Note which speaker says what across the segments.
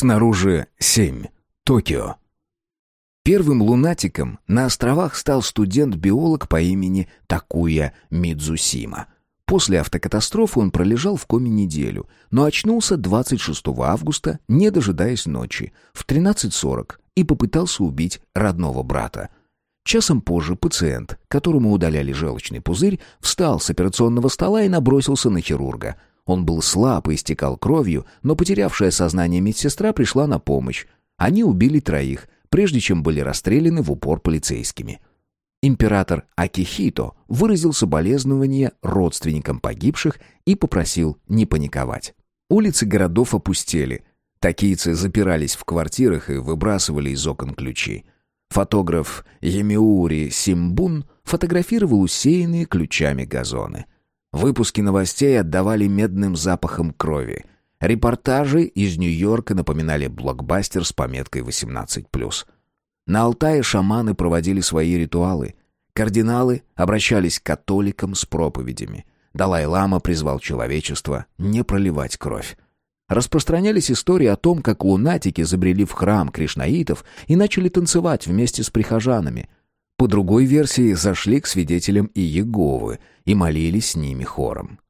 Speaker 1: Снаружи семь. Токио. Первым лунатиком на островах стал студент-биолог по имени Такуя Мидзусима. После автокатастрофы он пролежал в коме неделю, но очнулся 26 августа, не дожидаясь ночи, в 13.40 и попытался убить родного брата. Часом позже пациент, которому удаляли желчный пузырь, встал с операционного стола и набросился на хирурга. Он был слаб и истекал кровью, но потерявшая сознание медсестра пришла на помощь. Они убили троих, прежде чем были расстреляны в упор полицейскими. Император Акихито выразил соболезнования родственникам погибших и попросил не паниковать. Улицы городов опустели. Такийцы запирались в квартирах и выбрасывали из окон ключи. Фотограф Емиури Симбун фотографировал усеянные ключами газоны. Выпуски новостей отдавали медным запахом крови. Репортажи из Нью-Йорка напоминали блокбастер с пометкой 18+. На Алтае шаманы проводили свои ритуалы. Кардиналы обращались к католикам с проповедями. Далай-лама призвал человечество не проливать кровь. Распространялись истории о том, как лунатики забрели в храм кришнаитов и начали танцевать вместе с прихожанами. По другой версии, зашли к свидетелям и Иеговы и молились с ними хором.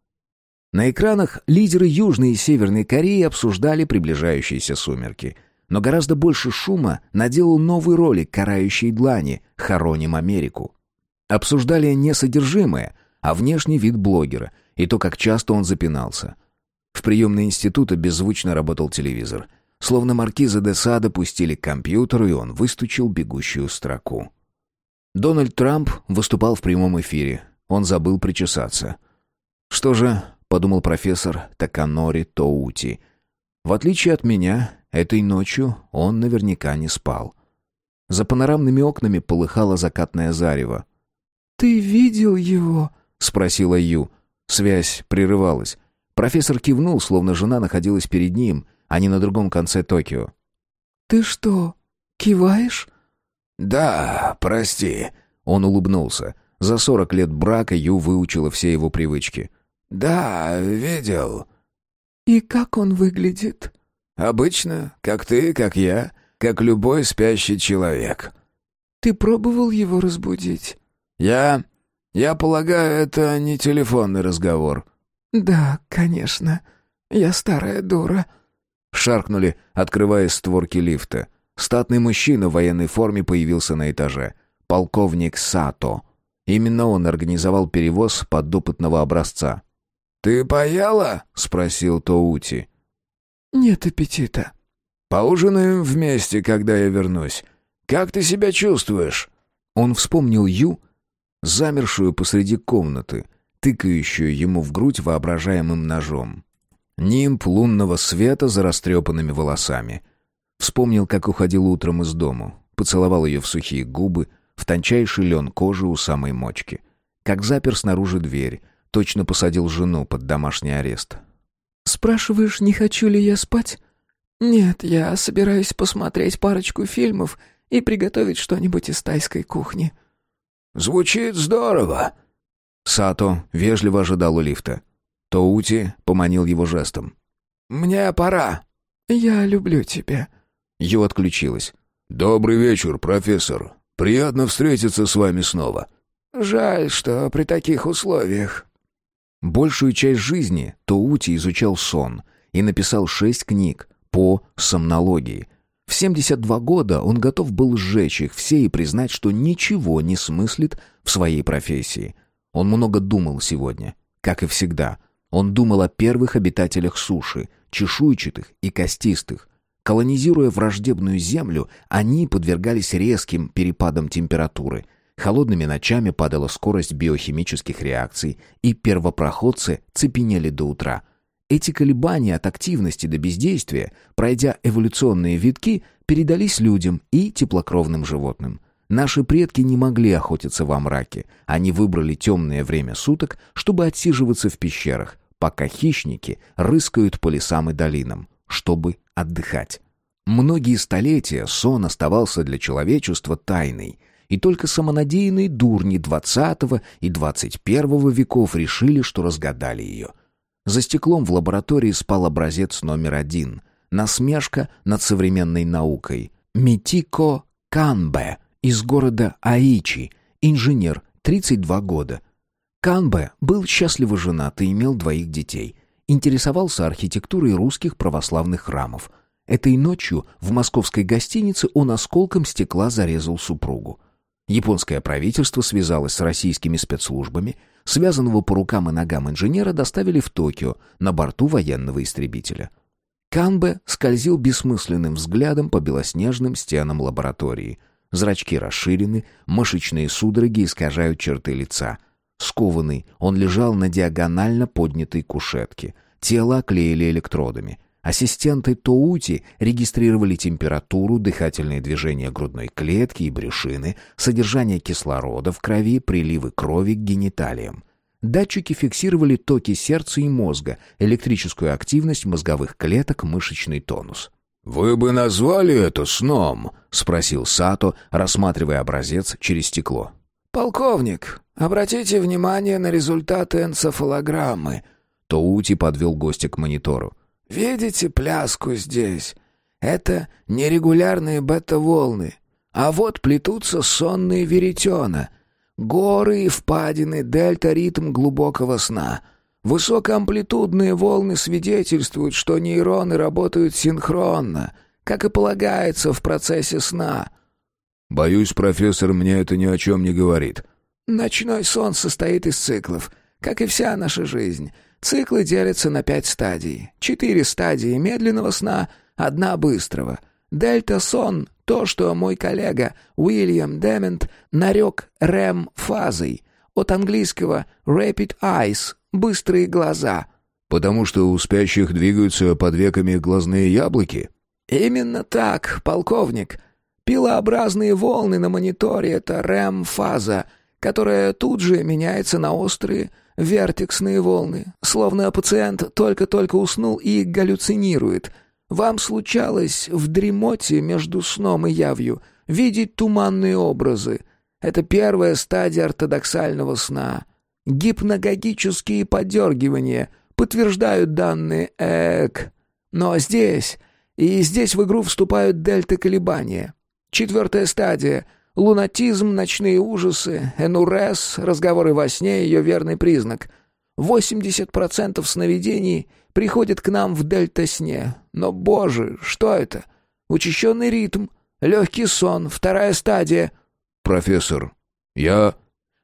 Speaker 1: На экранах лидеры Южной и Северной Кореи обсуждали приближающиеся сумерки. Но гораздо больше шума наделал новый ролик «Карающей длани» «Хороним Америку». Обсуждали не содержимое, а внешний вид блогера и то, как часто он запинался. В приемной института беззвучно работал телевизор. Словно маркиза де Сада пустили к компьютеру, и он выстучил бегущую строку. Дональд Трамп выступал в прямом эфире. Он забыл причесаться. «Что же», — подумал профессор Таканори Тоути, «в отличие от меня, этой ночью он наверняка не спал». За панорамными окнами полыхало закатное зарево.
Speaker 2: «Ты видел его?»
Speaker 1: — спросила Ю. Связь прерывалась. Профессор кивнул, словно жена находилась перед ним, а не на другом конце Токио.
Speaker 2: «Ты что, киваешь?»
Speaker 3: «Да, прости».
Speaker 1: Он улыбнулся. За сорок лет брака Ю выучила все его привычки.
Speaker 3: «Да, видел».
Speaker 2: «И как он выглядит?»
Speaker 3: «Обычно, как ты, как я, как любой спящий человек».
Speaker 2: «Ты пробовал его разбудить?»
Speaker 3: «Я... я полагаю, это не телефонный разговор».
Speaker 2: «Да, конечно. Я старая дура».
Speaker 1: Шаркнули, открывая створки лифта. Статный мужчина в военной форме появился на этаже. Полковник Сато. Именно он организовал перевоз подопытного образца.
Speaker 3: «Ты поела?» — спросил Тоути.
Speaker 2: «Нет аппетита».
Speaker 3: «Поужинаем вместе, когда я вернусь. Как ты себя чувствуешь?»
Speaker 1: Он вспомнил Ю, замершую посреди комнаты, тыкающую ему в грудь воображаемым ножом. Нимб лунного света за растрепанными волосами. Вспомнил, как уходил утром из дому, поцеловал ее в сухие губы, в тончайший лен кожи у самой мочки. Как запер снаружи дверь, точно посадил жену под домашний арест.
Speaker 2: «Спрашиваешь, не хочу ли я спать?» «Нет, я собираюсь посмотреть парочку фильмов и приготовить что-нибудь из тайской кухни».
Speaker 3: «Звучит здорово!»
Speaker 1: Сато вежливо ожидал у лифта. Тоути поманил его жестом.
Speaker 3: «Мне пора».
Speaker 2: «Я люблю тебя».
Speaker 1: Ю отключилась.
Speaker 3: «Добрый вечер, профессор. Приятно встретиться с вами снова».
Speaker 2: «Жаль, что при таких условиях».
Speaker 1: Большую часть жизни Тоути изучал сон и написал шесть книг по сомнологии. В 72 года он готов был сжечь их все и признать, что ничего не смыслит в своей профессии. Он много думал сегодня, как и всегда. Он думал о первых обитателях суши, чешуйчатых и костистых. Колонизируя враждебную землю, они подвергались резким перепадам температуры. Холодными ночами падала скорость биохимических реакций, и первопроходцы цепенели до утра. Эти колебания от активности до бездействия, пройдя эволюционные витки, передались людям и теплокровным животным. Наши предки не могли охотиться во мраке. Они выбрали темное время суток, чтобы отсиживаться в пещерах, пока хищники рыскают по лесам и долинам, чтобы отдыхать. Многие столетия сон оставался для человечества тайной, и только самонадеянные дурни XX и XXI веков решили, что разгадали ее. За стеклом в лаборатории спал образец номер один. насмешка над современной наукой. Митико Канбе из города Аичи, инженер, 32 года. Канбе был счастливо женат и имел двоих детей. Интересовался архитектурой русских православных храмов. Этой ночью в московской гостинице он осколком стекла зарезал супругу. Японское правительство связалось с российскими спецслужбами, связанного по рукам и ногам инженера доставили в Токио на борту военного истребителя. Канбе скользил бессмысленным взглядом по белоснежным стенам лаборатории. Зрачки расширены, мышечные судороги искажают черты лица. Скованный, он лежал на диагонально поднятой кушетке. Тело оклеили электродами. Ассистенты Тоути регистрировали температуру, дыхательные движения грудной клетки и брюшины, содержание кислорода в крови, приливы крови к гениталиям. Датчики фиксировали токи сердца и мозга, электрическую активность мозговых клеток, мышечный тонус.
Speaker 3: «Вы бы назвали это сном?»
Speaker 1: — спросил Сато, рассматривая образец через стекло.
Speaker 2: «Полковник, обратите внимание на результаты энцефалограммы».
Speaker 1: Тоути подвел гостя к монитору.
Speaker 2: «Видите пляску здесь? Это нерегулярные бета-волны. А вот плетутся сонные веретена. Горы и впадины, дельта-ритм глубокого сна. Высокоамплитудные волны свидетельствуют, что нейроны работают синхронно, как и полагается в процессе сна.
Speaker 3: «Боюсь, профессор мне это ни о чем не говорит».
Speaker 2: Ночной сон состоит из циклов, как и вся наша жизнь. Циклы делятся на пять стадий. Четыре стадии медленного сна, одна быстрого. Дельта-сон то, что мой коллега Уильям Демент нарек REM-фазой, от английского «rapid eyes» — «быстрые глаза».
Speaker 3: «Потому что у спящих двигаются под веками глазные яблоки?»
Speaker 2: «Именно так, полковник. Пилообразные волны на мониторе — это REM-фаза, которая тут же меняется на острые, вертексные волны, словно пациент только-только уснул и галлюцинирует — вам случалось в дремоте между сном и явью видеть туманные образы. Это первая стадия ортодоксального сна. Гипногогические подергивания подтверждают данные ЭЭК. Но здесь, и здесь в игру вступают дельта-колебания. Четвертая стадия — лунатизм, ночные ужасы, энурез, разговоры во сне — ее верный признак. 80% сновидений — приходит к нам в дельта-сне. Но, боже, что это? Учащенный ритм, легкий сон, вторая стадия.
Speaker 3: Профессор, я...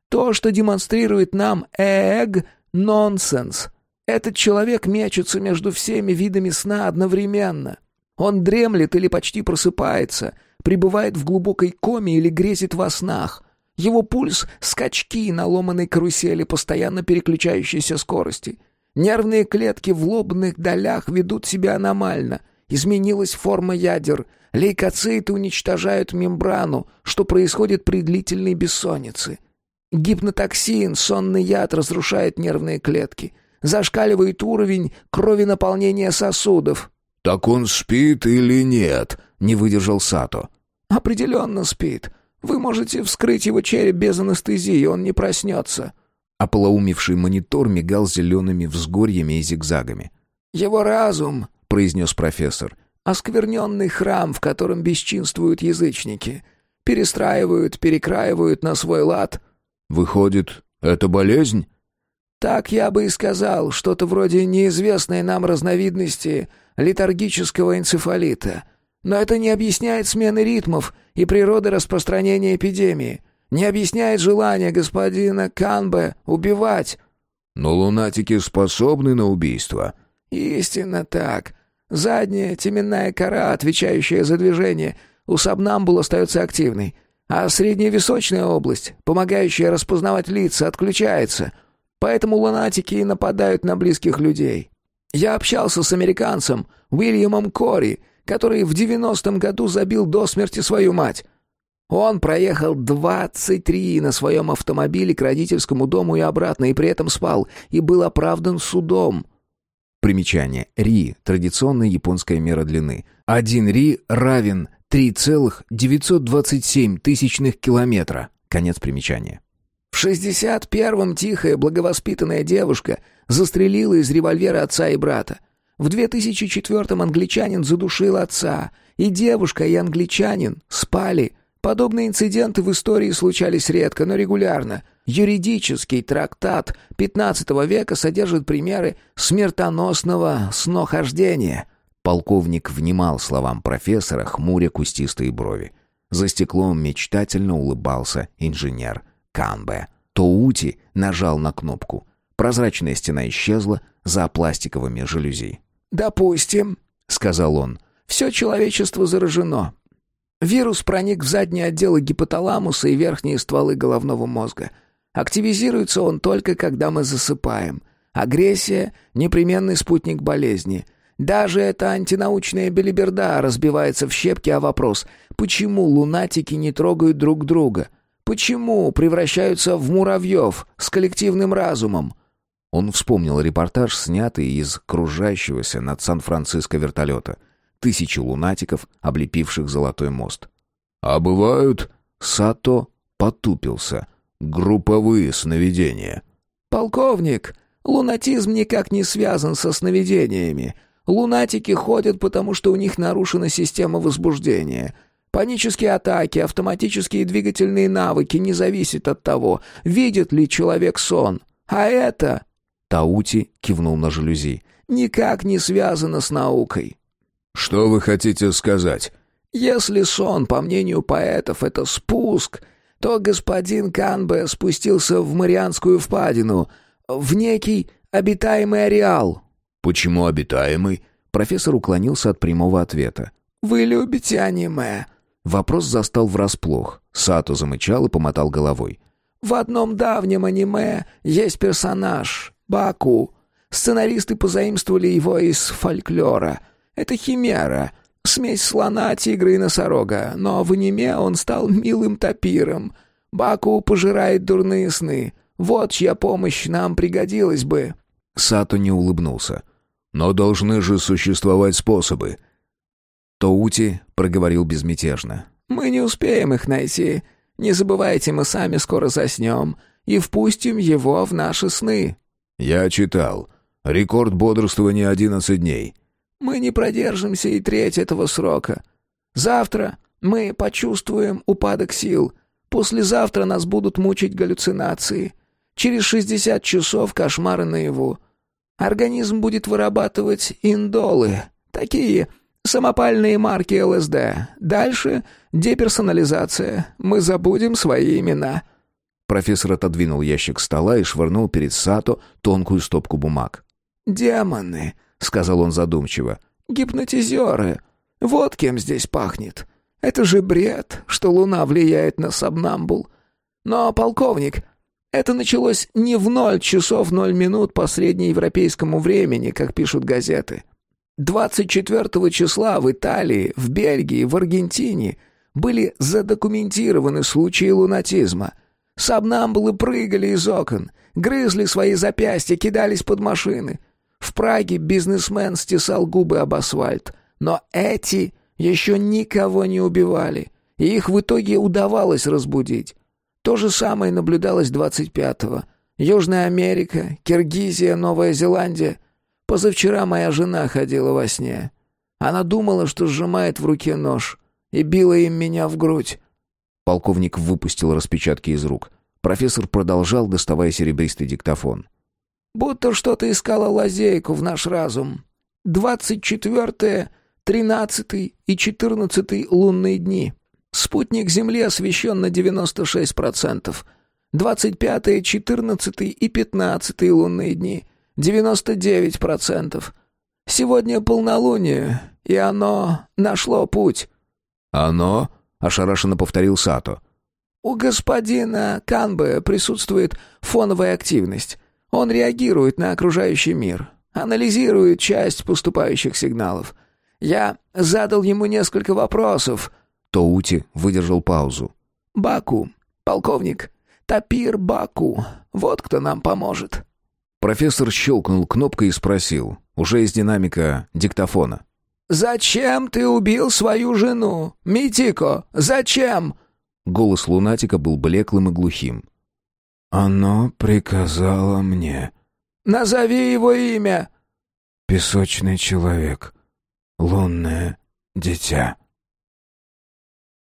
Speaker 2: То, что демонстрирует нам эг, нонсенс. Этот человек мечется между всеми видами сна одновременно. Он дремлет или почти просыпается, пребывает в глубокой коме или грезит во снах. Его пульс — скачки на ломаной карусели постоянно переключающейся скорости — Нервные клетки в лобных долях ведут себя аномально. Изменилась форма ядер. Лейкоциты уничтожают мембрану, что происходит при длительной бессоннице. Гипнотоксин, сонный яд, разрушает нервные клетки. Зашкаливает уровень крови наполнения сосудов.
Speaker 3: «Так он спит или нет?» — не выдержал Сато.
Speaker 2: «Определенно спит. Вы можете вскрыть его череп без анестезии, он не проснется».
Speaker 1: Ополоумевший монитор мигал зелеными взгорьями и зигзагами.
Speaker 2: «Его разум», — произнес профессор, — «оскверненный храм, в котором бесчинствуют язычники. Перестраивают, перекраивают на свой лад».
Speaker 3: «Выходит, это болезнь?»
Speaker 2: «Так я бы и сказал, что-то вроде неизвестной нам разновидности летаргического энцефалита. Но это не объясняет смены ритмов и природы распространения эпидемии не объясняет желания господина Канбе убивать».
Speaker 3: «Но лунатики способны на убийство».
Speaker 2: «Истинно так. Задняя теменная кора, отвечающая за движение, у сабнамбул остается активной, а средняя височная область, помогающая распознавать лица, отключается. Поэтому лунатики и нападают на близких людей. Я общался с американцем Уильямом Кори, который в девяностом году забил до смерти свою мать. Он проехал 23 на своем автомобиле к родительскому дому и обратно, и при этом спал, и был оправдан судом.
Speaker 1: Примечание. Ри – традиционная японская мера длины. Один ри равен 3,927 тысячных километра. Конец примечания.
Speaker 2: В 61-м тихая, благовоспитанная девушка застрелила из револьвера отца и брата. В 2004-м англичанин задушил отца, и девушка, и англичанин спали. Подобные инциденты в истории случались редко, но регулярно. Юридический трактат XV века содержит примеры смертоносного снохождения. Полковник внимал словам профессора, хмуря кустистые брови. За стеклом мечтательно улыбался инженер Канбе. Тоути нажал на кнопку. Прозрачная стена исчезла за пластиковыми жалюзи. «Допустим», — сказал он, — «все человечество заражено. Вирус проник в задние отделы гипоталамуса и верхние стволы головного мозга. Активизируется он только, когда мы засыпаем. Агрессия — непременный спутник болезни. Даже эта антинаучная белиберда разбивается в щепки о вопрос, почему лунатики не трогают друг друга? Почему превращаются в муравьев с коллективным разумом? Он вспомнил репортаж, снятый из кружащегося над Сан-Франциско вертолета. Тысячи лунатиков, облепивших Золотой мост.
Speaker 3: «А бывают...»
Speaker 2: Сато потупился.
Speaker 3: «Групповые сновидения».
Speaker 2: «Полковник, лунатизм никак не связан со сновидениями. Лунатики ходят, потому что у них нарушена система возбуждения. Панические атаки, автоматические двигательные навыки не зависят от того, видит ли человек сон. А это
Speaker 1: Таути кивнул на жалюзи.
Speaker 2: «Никак не связано с наукой».
Speaker 3: «Что вы хотите сказать?»
Speaker 2: «Если сон, по мнению поэтов, это спуск, то господин Канбе спустился в Марианскую впадину, в некий обитаемый ареал».
Speaker 3: «Почему обитаемый?»
Speaker 1: Профессор уклонился от прямого ответа.
Speaker 2: «Вы любите аниме?»
Speaker 1: Вопрос застал врасплох. Сато замычал и помотал головой.
Speaker 2: «В одном давнем аниме есть персонаж, Баку. Сценаристы позаимствовали его из фольклора. Это химера, смесь слона, тигра и носорога, но в аниме он стал милым тапиром. Баку пожирает дурные сны. Вот чья помощь нам пригодилась бы».
Speaker 1: Сато не улыбнулся.
Speaker 3: «Но должны же существовать способы».
Speaker 1: Тоути проговорил безмятежно.
Speaker 2: «Мы не успеем их найти. Не забывайте, мы сами скоро заснем и впустим его в наши сны».
Speaker 3: «Я читал. Рекорд бодрствования одиннадцать дней».
Speaker 2: «Мы не продержимся и треть этого срока. Завтра мы почувствуем упадок сил. Послезавтра нас будут мучить галлюцинации. Через шестьдесят часов кошмары наяву. Организм будет вырабатывать индолы, такие самопальные марки ЛСД. Дальше деперсонализация. Мы забудем свои имена».
Speaker 1: Профессор отодвинул ящик стола и швырнул перед Сато тонкую стопку бумаг.
Speaker 2: «Демоны», — сказал он задумчиво, — «гипнотизеры. Вот кем здесь пахнет. Это же бред, что луна влияет на сабнамбул. Но, полковник, это началось не в ноль часов ноль минут по среднеевропейскому времени, как пишут газеты. 24 числа в Италии, в Бельгии, в Аргентине были задокументированы случаи лунатизма — Сабнамбулы прыгали из окон, грызли свои запястья, кидались под машины. В Праге бизнесмен стесал губы об асфальт. Но эти еще никого не убивали, и их в итоге удавалось разбудить. То же самое наблюдалось 25-го. Южная Америка, Киргизия, Новая Зеландия. Позавчера моя жена ходила во сне. Она думала, что сжимает в руке нож, и била им меня в грудь.
Speaker 1: Полковник выпустил распечатки из рук. Профессор продолжал, доставая серебристый диктофон.
Speaker 2: «Будто что-то искало лазейку в наш разум. Двадцать четвертое, тринадцатый и четырнадцатый лунные дни. Спутник Земли освещен на девяносто шесть процентов. Двадцать пятое, четырнадцатый и пятнадцатый лунные дни — девяносто девять процентов. Сегодня полнолуние, и оно нашло путь».
Speaker 3: «Оно?» — ошарашенно повторил Сато.
Speaker 2: «У господина Канбе присутствует фоновая активность. Он реагирует на окружающий мир, анализирует часть поступающих сигналов. Я задал ему несколько вопросов».
Speaker 1: Тоути выдержал паузу.
Speaker 2: «Баку, полковник, Тапир Баку, вот кто нам поможет».
Speaker 1: Профессор щелкнул кнопкой и спросил, уже из динамика диктофона.
Speaker 2: «Зачем ты убил свою жену? Митико, зачем?»
Speaker 1: Голос лунатика был блеклым и глухим.
Speaker 3: «Оно приказало мне».
Speaker 2: «Назови его имя!»
Speaker 3: Песочный человек. Лунное дитя.